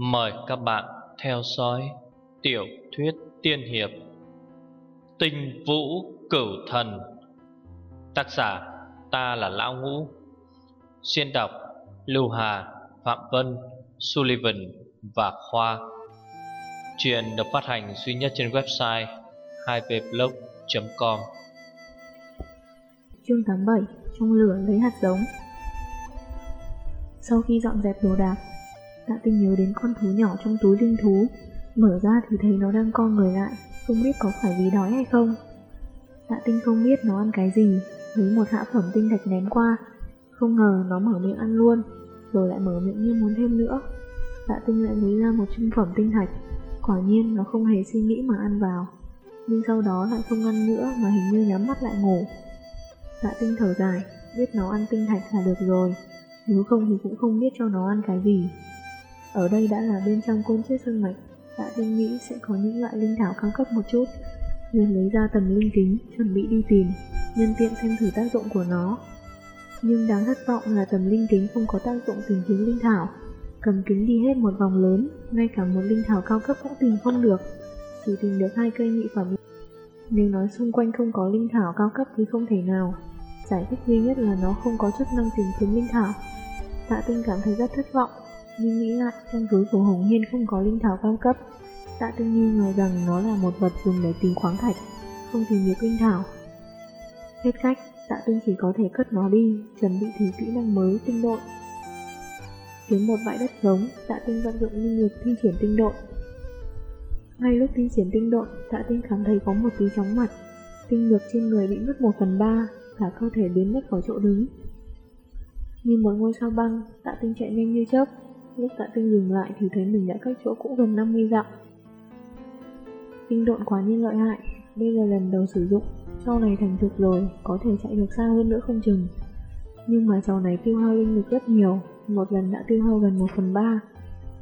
Mời các bạn theo dõi tiểu thuyết tiên hiệp Tinh Vũ Cửu Thần. Tác giả ta là Lão Ngũ. Xuyên đọc Lưu Hà, Phạm Vân, Sullivan và Khoa. Chuyện được phát hành duy nhất trên website 2vblog.com Chương 87 Trong lửa lấy hạt giống. Sau khi dọn dẹp đồ đạc Tạ tinh nhớ đến con thú nhỏ trong túi linh thú. Mở ra thì thấy nó đang co người lại, Không biết có phải vì đói hay không. Tạ tinh không biết nó ăn cái gì, Lấy một hạ phẩm tinh thạch ném qua. Không ngờ nó mở miệng ăn luôn, Rồi lại mở miệng như muốn thêm nữa. Tạ tinh lại lấy ra một trung phẩm tinh thạch. Quả nhiên nó không hề suy nghĩ mà ăn vào, Nhưng sau đó lại không ăn nữa Mà hình như nhắm mắt lại ngủ. Tạ tinh thở dài, Biết nó ăn tinh thạch là được rồi, Nếu không thì cũng không biết cho nó ăn cái gì ở đây đã là bên trong côn chết sơn mạch, tạ tinh nghĩ sẽ có những loại linh thảo cao cấp một chút, nên lấy ra tầm linh kính, chuẩn bị đi tìm, nhân tiện xem thử tác dụng của nó. Nhưng đáng thất vọng là tầm linh kính không có tác dụng tìm kiếm linh thảo. Cầm kính đi hết một vòng lớn, ngay cả một linh thảo cao cấp cũng tìm không được, chỉ tìm được hai cây nhị phẩm. Nếu nói xung quanh không có linh thảo cao cấp thì không thể nào. Giải thích duy nhất là nó không có chức năng tìm kiếm linh thảo. Tạ tinh cảm thấy rất thất vọng, nhưng nghĩ lại trong túi của Hồng Hiên không có linh thảo cao cấp. Tạ Tinh nghi ngờ rằng nó là một vật dùng để tìm khoáng thạch, không tìm được linh thảo. Hết cách, Tạ Tinh chỉ có thể cất nó đi, chuẩn bị thử kỹ năng mới tinh độn. Kiếm một bãi đất giống, Tạ Tinh vận dụng linh lực thi triển tinh độn. Ngay lúc thi triển tinh độn, Tạ Tinh cảm thấy có một tí chóng mặt. Tinh lực trên người bị mất một phần ba, cả cơ thể biến mất khỏi chỗ đứng. Như một ngôi sao băng, Tạ Tinh chạy nhanh như chớp, Lúc tạ tinh dừng lại thì thấy mình đã cách chỗ cũ gần 50 dặm. Tinh độn quá nhiên lợi hại, đây là lần đầu sử dụng, sau này thành thục rồi, có thể chạy được xa hơn nữa không chừng. Nhưng mà sau này tiêu hao linh lực rất nhiều, một lần đã tiêu hao gần 1 phần 3,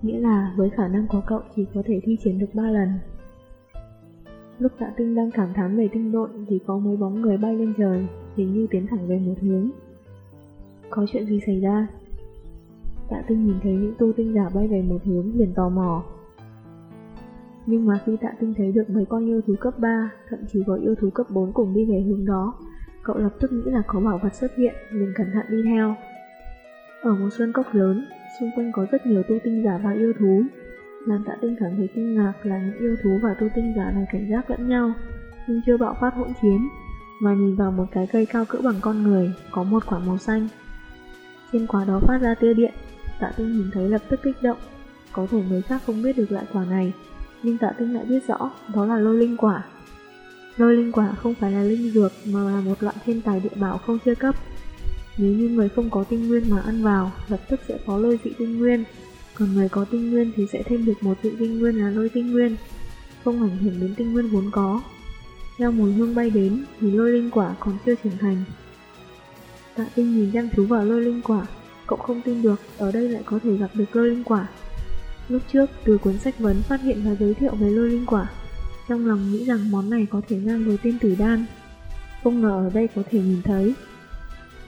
nghĩa là với khả năng của cậu chỉ có thể thi triển được 3 lần. Lúc tạ tinh đang cảm thán về tinh độn thì có mấy bóng người bay lên trời, hình như tiến thẳng về một hướng. Có chuyện gì xảy ra? Dạ, tạ tinh nhìn thấy những tu tinh giả bay về một hướng liền tò mò. Nhưng mà khi tạ tinh thấy được mấy con yêu thú cấp 3, thậm chí có yêu thú cấp 4 cùng đi về hướng đó, cậu lập tức nghĩ là có bảo vật xuất hiện, liền cẩn thận đi theo. Ở một sân cốc lớn, xung quanh có rất nhiều tu tinh giả và yêu thú. Làm tạ tinh cảm thấy kinh ngạc là những yêu thú và tu tinh giả này cảnh giác lẫn nhau, nhưng chưa bạo phát hỗn chiến, mà nhìn vào một cái cây cao cỡ bằng con người, có một quả màu xanh. Trên quả đó phát ra tia điện, Tạ Tinh nhìn thấy lập tức kích động. Có thể người khác không biết được loại quả này, nhưng Tạ Tinh lại biết rõ đó là lôi linh quả. Lôi linh quả không phải là linh dược mà là một loại thiên tài địa bảo không chia cấp. Nếu như người không có tinh nguyên mà ăn vào, lập tức sẽ có lôi dị tinh nguyên, còn người có tinh nguyên thì sẽ thêm được một dị tinh nguyên là lôi tinh nguyên, không ảnh hưởng đến tinh nguyên vốn có. Theo mùi hương bay đến thì lôi linh quả còn chưa trưởng thành. Tạ tinh nhìn chăm chú vào lôi linh quả, Cậu không tin được ở đây lại có thể gặp được lôi linh quả. Lúc trước, từ cuốn sách vấn phát hiện và giới thiệu về lôi linh quả. Trong lòng nghĩ rằng món này có thể ngang với tiên tử đan. Không ngờ ở đây có thể nhìn thấy.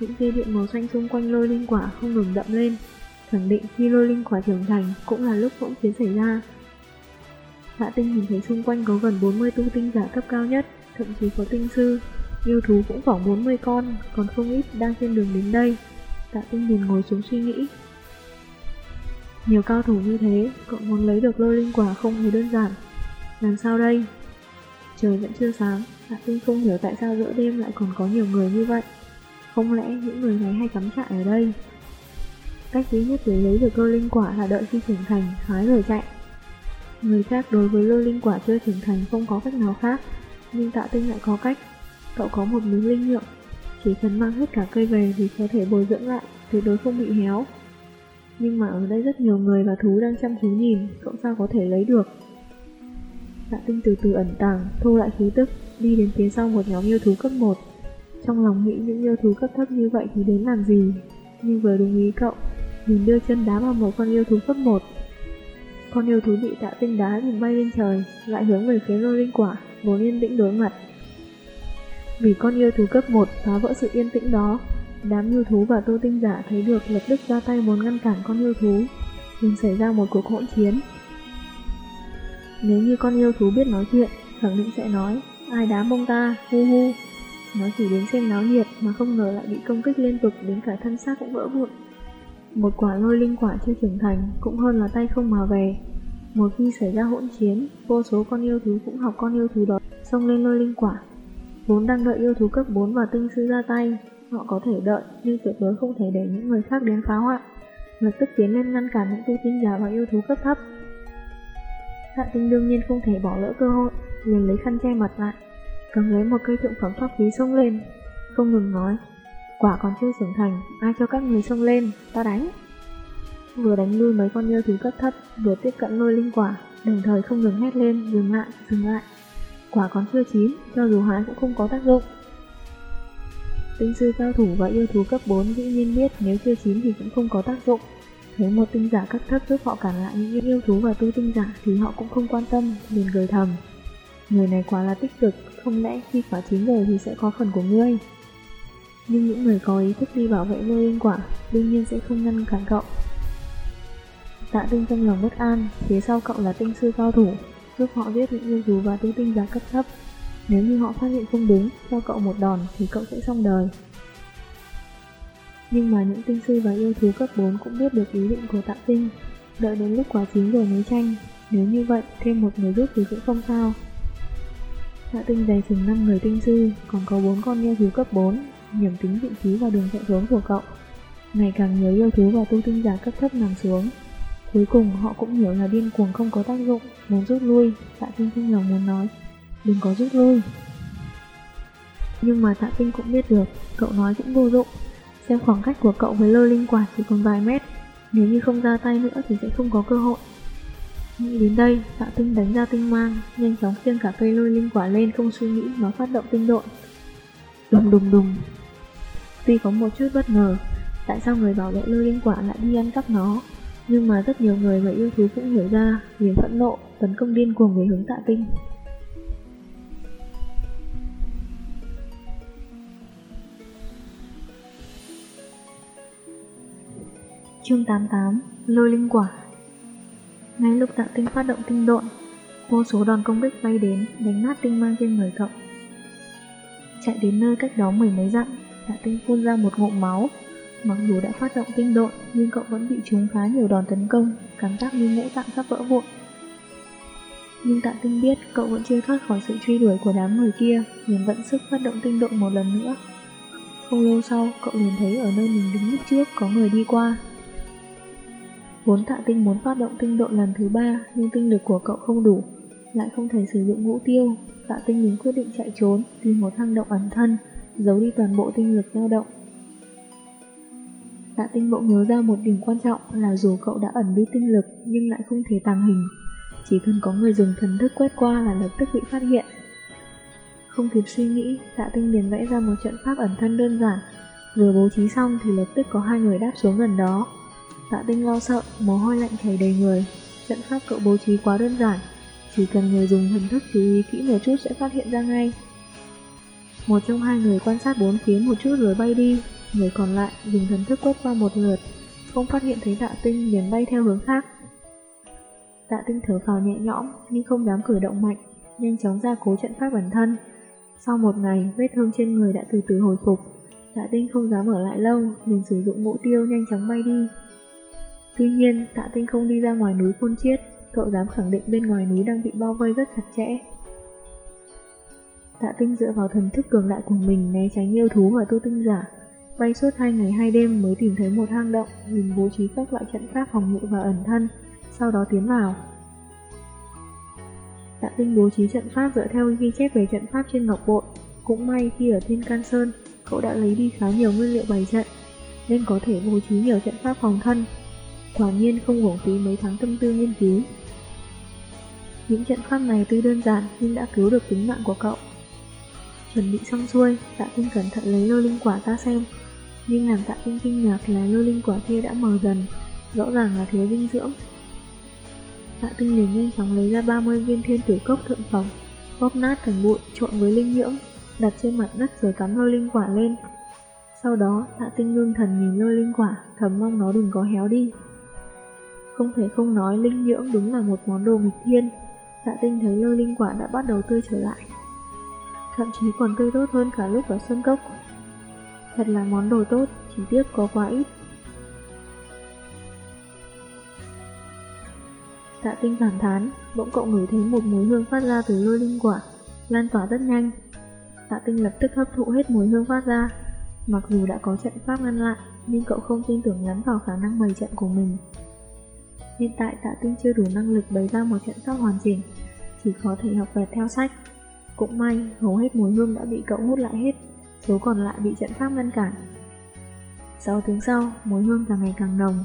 Những dây điện màu xanh xung quanh lôi linh quả không ngừng đậm lên. Khẳng định khi lôi linh quả trưởng thành cũng là lúc hỗn chiến xảy ra. Hạ tinh nhìn thấy xung quanh có gần 40 tu tinh giả cấp cao nhất, thậm chí có tinh sư. Yêu thú cũng khoảng 40 con, còn không ít đang trên đường đến đây. Tạ tinh liền ngồi xuống suy nghĩ. Nhiều cao thủ như thế, Cậu muốn lấy được lôi linh quả không hề đơn giản. Làm sao đây? Trời vẫn chưa sáng, Tạ tinh không hiểu tại sao giữa đêm lại còn có nhiều người như vậy. Không lẽ những người này hay cắm trại ở đây? Cách duy nhất để lấy được lôi linh quả là đợi khi trưởng thành Hái rồi chạy. Người khác đối với lôi linh quả chưa trưởng thành không có cách nào khác, Nhưng tạ tinh lại có cách. Cậu có một miếng linh nhượng chỉ cần mang hết cả cây về thì có thể bồi dưỡng lại, tuyệt đối không bị héo. Nhưng mà ở đây rất nhiều người và thú đang chăm chú nhìn, cậu sao có thể lấy được? Dạ tinh từ từ ẩn tàng, thu lại khí tức, đi đến phía sau một nhóm yêu thú cấp 1. Trong lòng nghĩ những yêu thú cấp thấp như vậy thì đến làm gì? Nhưng vừa đúng ý cậu, nhìn đưa chân đá vào một con yêu thú cấp 1. Con yêu thú bị tạ tinh đá thì bay lên trời, lại hướng về phía lôi linh quả, vốn yên tĩnh đối mặt. Vì con yêu thú cấp 1 phá vỡ sự yên tĩnh đó, đám yêu thú và tu tinh giả thấy được lập tức ra tay muốn ngăn cản con yêu thú. nhưng xảy ra một cuộc hỗn chiến. Nếu như con yêu thú biết nói chuyện, khẳng định sẽ nói, ai đá mông ta, hu hu. Nó chỉ đến xem náo nhiệt mà không ngờ lại bị công kích liên tục đến cả thân xác cũng vỡ vụn. Một quả lôi linh quả chưa trưởng thành cũng hơn là tay không mà về. Một khi xảy ra hỗn chiến, vô số con yêu thú cũng học con yêu thú đó, xông lên lôi linh quả. Vốn đang đợi yêu thú cấp 4 và tinh sư ra tay, họ có thể đợi nhưng tuyệt đối không thể để những người khác đến phá hoại. Lập tức tiến lên ngăn cản những tu tinh giả và yêu thú cấp thấp. Hạ tinh đương nhiên không thể bỏ lỡ cơ hội, liền lấy khăn che mặt lại, cầm lấy một cây thượng phẩm pháp khí xông lên, không ngừng nói, quả còn chưa trưởng thành, ai cho các người xông lên, ta đánh. Vừa đánh lui mấy con yêu thú cấp thấp, vừa tiếp cận lôi linh quả, đồng thời không ngừng hét lên, dừng lại, dừng lại. Quả còn chưa chín, cho dù hái cũng không có tác dụng. Tinh sư cao thủ và yêu thú cấp 4 dĩ nhiên biết nếu chưa chín thì cũng không có tác dụng. Thấy một tinh giả cấp thấp giúp họ cản lại những yêu thú và tu tinh giả thì họ cũng không quan tâm, liền cười thầm. Người này quá là tích cực, không lẽ khi quả chín rồi thì sẽ có phần của ngươi. Nhưng những người có ý thức đi bảo vệ lôi linh quả đương nhiên sẽ không ngăn cản cậu. Tạ tinh trong lòng bất an, phía sau cậu là tinh sư cao thủ, giúp họ giết những yêu thú và tu tinh giả cấp thấp. Nếu như họ phát hiện không đúng, cho cậu một đòn thì cậu sẽ xong đời. Nhưng mà những tinh sư và yêu thú cấp 4 cũng biết được ý định của tạ tinh, đợi đến lúc quả chín rồi mới tranh. Nếu như vậy, thêm một người giúp thì cũng không sao. Tạ tinh dày chừng 5 người tinh sư, còn có 4 con yêu thú cấp 4, nhầm tính vị trí và đường chạy trốn của cậu. Ngày càng nhiều yêu thú và tu tinh giả cấp thấp nằm xuống. Cuối cùng họ cũng hiểu là điên cuồng không có tác dụng, muốn rút lui, tạ tinh trong lòng muốn nói, đừng có rút lui. Nhưng mà tạ tinh cũng biết được, cậu nói cũng vô dụng, xem khoảng cách của cậu với lôi linh quả chỉ còn vài mét, nếu như không ra tay nữa thì sẽ không có cơ hội. Nghĩ đến đây, tạ tinh đánh ra tinh mang, nhanh chóng khiêng cả cây lôi linh quả lên không suy nghĩ mà phát động tinh độn. Đùng đùng đùng. Tuy có một chút bất ngờ, tại sao người bảo vệ lôi linh quả lại đi ăn cắp nó, nhưng mà rất nhiều người và yêu thú cũng hiểu ra, liền phẫn nộ, tấn công điên cuồng về hướng tạ tinh. Chương 88 Lôi linh quả ngay lúc tạ tinh phát động tinh độn, vô số đòn công kích bay đến, đánh nát tinh mang trên người cậu. Chạy đến nơi cách đó mười mấy dặm, tạ tinh phun ra một ngụm máu. Mặc dù đã phát động tinh độn, nhưng cậu vẫn bị trúng phá nhiều đòn tấn công, cảm giác như ngũ tạng sắp vỡ vụn. Nhưng tạ tinh biết cậu vẫn chưa thoát khỏi sự truy đuổi của đám người kia, liền vẫn sức phát động tinh độn một lần nữa. Không lâu sau, cậu liền thấy ở nơi mình đứng lúc trước có người đi qua, Vốn tạ tinh muốn phát động tinh độn lần thứ ba nhưng tinh lực của cậu không đủ, lại không thể sử dụng ngũ tiêu. Tạ tinh liền quyết định chạy trốn, tìm một hang động ẩn thân, giấu đi toàn bộ tinh lực dao động. Tạ tinh bỗng nhớ ra một điểm quan trọng là dù cậu đã ẩn đi tinh lực nhưng lại không thể tàng hình. Chỉ cần có người dùng thần thức quét qua là lập tức bị phát hiện. Không kịp suy nghĩ, tạ tinh liền vẽ ra một trận pháp ẩn thân đơn giản. Vừa bố trí xong thì lập tức có hai người đáp xuống gần đó, Tạ tinh lo sợ, mồ hôi lạnh chảy đầy người. Trận pháp cậu bố trí quá đơn giản, chỉ cần người dùng thần thức chú ý kỹ một chút sẽ phát hiện ra ngay. Một trong hai người quan sát bốn phía một chút rồi bay đi, người còn lại dùng thần thức quét qua một lượt, không phát hiện thấy tạ tinh liền bay theo hướng khác. Tạ tinh thở phào nhẹ nhõm nhưng không dám cử động mạnh, nhanh chóng ra cố trận pháp bản thân. Sau một ngày, vết thương trên người đã từ từ hồi phục. Tạ tinh không dám ở lại lâu, liền sử dụng mũ tiêu nhanh chóng bay đi, Tuy nhiên, tạ tinh không đi ra ngoài núi Côn Chiết, cậu dám khẳng định bên ngoài núi đang bị bao vây rất chặt chẽ. Tạ tinh dựa vào thần thức cường đại của mình né tránh yêu thú và tu tinh giả, bay suốt hai ngày hai đêm mới tìm thấy một hang động, mình bố trí các loại trận pháp phòng ngự và ẩn thân, sau đó tiến vào. Tạ tinh bố trí trận pháp dựa theo ghi chép về trận pháp trên ngọc bội, cũng may khi ở Thiên Can Sơn, cậu đã lấy đi khá nhiều nguyên liệu bày trận, nên có thể bố trí nhiều trận pháp phòng thân, Quả nhiên không uổng phí mấy tháng tâm tư nghiên cứu. Những trận pháp này tuy đơn giản nhưng đã cứu được tính mạng của cậu. Chuẩn bị xong xuôi, tạ tinh cẩn thận lấy lô linh quả ra xem. Nhưng làm tạ tinh kinh ngạc là lô linh quả kia đã mờ dần, rõ ràng là thiếu dinh dưỡng. Tạ tinh liền nhanh chóng lấy ra 30 viên thiên tử cốc thượng phẩm, bóp nát thành bụi trộn với linh nhưỡng, đặt trên mặt đất rồi cắm lô linh quả lên. Sau đó, tạ tinh ngưng thần nhìn lôi linh quả, thầm mong nó đừng có héo đi. Không thể không nói linh nhưỡng đúng là một món đồ nghịch thiên. Tạ tinh thấy lôi linh quả đã bắt đầu tươi trở lại. Thậm chí còn tươi tốt hơn cả lúc ở sân cốc. Thật là món đồ tốt, chỉ tiếc có quá ít. Tạ tinh cảm thán, bỗng cậu ngửi thấy một mùi hương phát ra từ lôi linh quả, lan tỏa rất nhanh. Tạ tinh lập tức hấp thụ hết mùi hương phát ra. Mặc dù đã có trận pháp ngăn lại, nhưng cậu không tin tưởng lắm vào khả năng bày trận của mình. Hiện tại tạ tinh chưa đủ năng lực bày ra một trận pháp hoàn chỉnh, chỉ có thể học vẹt theo sách. Cũng may, hầu hết mùi hương đã bị cậu hút lại hết, số còn lại bị trận pháp ngăn cản. Sau tiếng sau, mùi hương càng ngày càng nồng,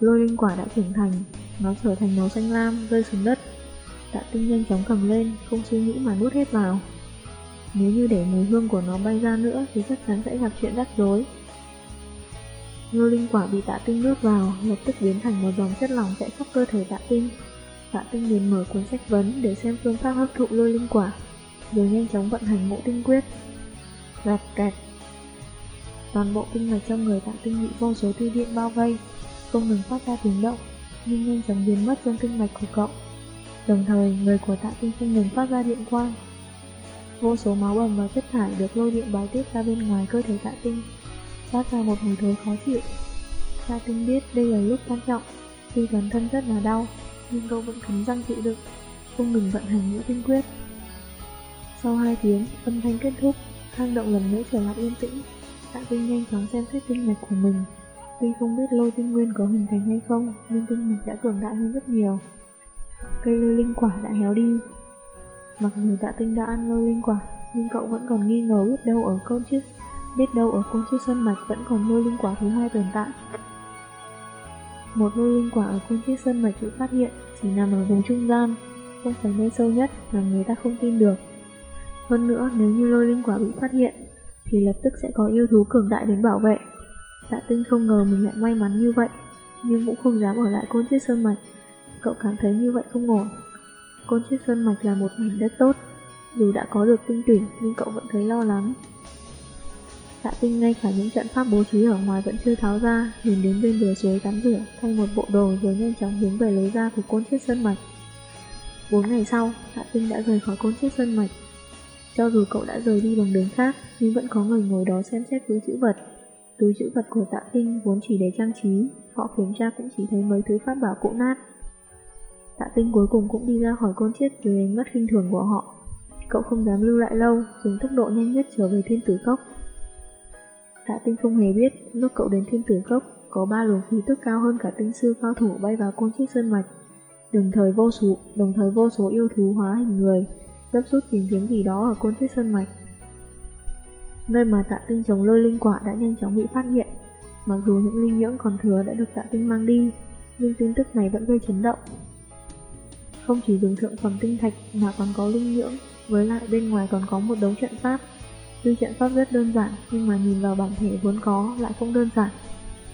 lôi linh quả đã trưởng thành, nó trở thành màu xanh lam, rơi xuống đất. Tạ tinh nhanh chóng cầm lên, không suy nghĩ mà nuốt hết vào. Nếu như để mùi hương của nó bay ra nữa thì chắc chắn sẽ gặp chuyện rắc rối. Lôi linh quả bị tạ tinh nuốt vào, lập tức biến thành một dòng chất lỏng chạy khắp cơ thể tạ tinh. Tạ tinh liền mở cuốn sách vấn để xem phương pháp hấp thụ lôi linh quả, rồi nhanh chóng vận hành ngũ tinh quyết. Rạch kẹt. Toàn bộ kinh mạch trong người tạ tinh bị vô số thư điện bao vây, không ngừng phát ra tiếng động, nhưng nhanh chóng biến mất trong kinh mạch của cậu. Đồng thời, người của tạ tinh không ngừng phát ra điện quang. Vô số máu bầm và chất thải được lôi điện bài tiết ra bên ngoài cơ thể tạ tinh, phát ra một mùi thối khó chịu. Tạ tinh biết đây là lúc quan trọng, tuy toàn thân rất là đau, nhưng cậu vẫn cắn răng chịu đựng, không ngừng vận hành những tinh quyết. Sau 2 tiếng, âm thanh kết thúc, hang động lần nữa trở lại yên tĩnh. Tạ tinh nhanh chóng xem xét tinh mạch của mình. Tuy không biết lôi tinh nguyên có hình thành hay không, nhưng tinh mạch đã cường đại hơn rất nhiều. Cây lôi linh quả đã héo đi. Mặc dù tạ tinh đã ăn lôi linh quả, nhưng cậu vẫn còn nghi ngờ biết đâu ở côn chiếc, Biết đâu ở côn chiếc sân mạch vẫn còn lôi linh quả thứ hai tồn tại. Một lôi linh quả ở côn chiếc sân mạch bị phát hiện chỉ nằm ở vùng trung gian, không phải nơi sâu nhất mà người ta không tin được. Hơn nữa, nếu như lôi linh quả bị phát hiện, thì lập tức sẽ có yêu thú cường đại đến bảo vệ. Dạ tinh không ngờ mình lại may mắn như vậy, nhưng cũng không dám ở lại côn chiết sơn mạch. Cậu cảm thấy như vậy không ổn. Côn chiết sơn mạch là một mảnh đất tốt, dù đã có được tinh tuyển nhưng cậu vẫn thấy lo lắng. Dạ tinh ngay cả những trận pháp bố trí ở ngoài vẫn chưa tháo ra, liền đến bên bờ suối tắm rửa, thay một bộ đồ rồi nhanh chóng hướng về lối ra của côn chiết sơn mạch. Bốn ngày sau, Tạ tinh đã rời khỏi côn chiết sơn mạch. Cho dù cậu đã rời đi bằng đường khác, nhưng vẫn có người ngồi đó xem xét túi chữ vật. Túi chữ vật của tạ tinh vốn chỉ để trang trí, họ kiểm tra cũng chỉ thấy mấy thứ pháp bảo cũ nát. Tạ tinh cuối cùng cũng đi ra khỏi côn chiết dưới ánh mắt khinh thường của họ. Cậu không dám lưu lại lâu, dùng tốc độ nhanh nhất trở về thiên tử cốc. Tạ tinh không hề biết, lúc cậu đến thiên tử cốc, có ba luồng khí tức cao hơn cả tinh sư cao thủ bay vào côn chiết sơn mạch. Đồng thời vô số, đồng thời vô số yêu thú hóa hình người, gấp rút tìm kiếm gì đó ở côn thiết sơn mạch. Nơi mà tạ tinh trồng lôi linh quả đã nhanh chóng bị phát hiện. Mặc dù những linh nhưỡng còn thừa đã được tạ tinh mang đi, nhưng tin tức này vẫn gây chấn động. Không chỉ dùng thượng phẩm tinh thạch mà còn có linh nhưỡng, với lại bên ngoài còn có một đống trận pháp. Tuy trận pháp rất đơn giản, nhưng mà nhìn vào bản thể vốn có lại không đơn giản.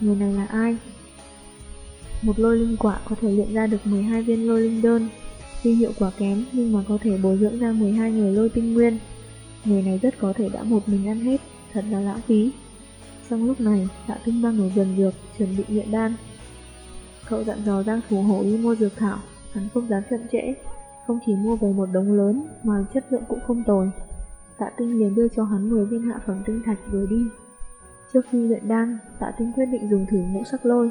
Người này là ai? Một lôi linh quả có thể luyện ra được 12 viên lôi linh đơn. Tuy hiệu quả kém nhưng mà có thể bồi dưỡng ra 12 người lôi tinh nguyên. Người này rất có thể đã một mình ăn hết, thật là lãng phí. Trong lúc này, tạ tinh đang ở gần dược, chuẩn bị luyện đan. Cậu dặn dò Giang Thủ Hổ đi mua dược thảo, hắn không dám chậm trễ, không chỉ mua về một đống lớn mà chất lượng cũng không tồi. Tạ tinh liền đưa cho hắn 10 viên hạ phẩm tinh thạch rồi đi. Trước khi luyện đan, tạ tinh quyết định dùng thử ngũ sắc lôi,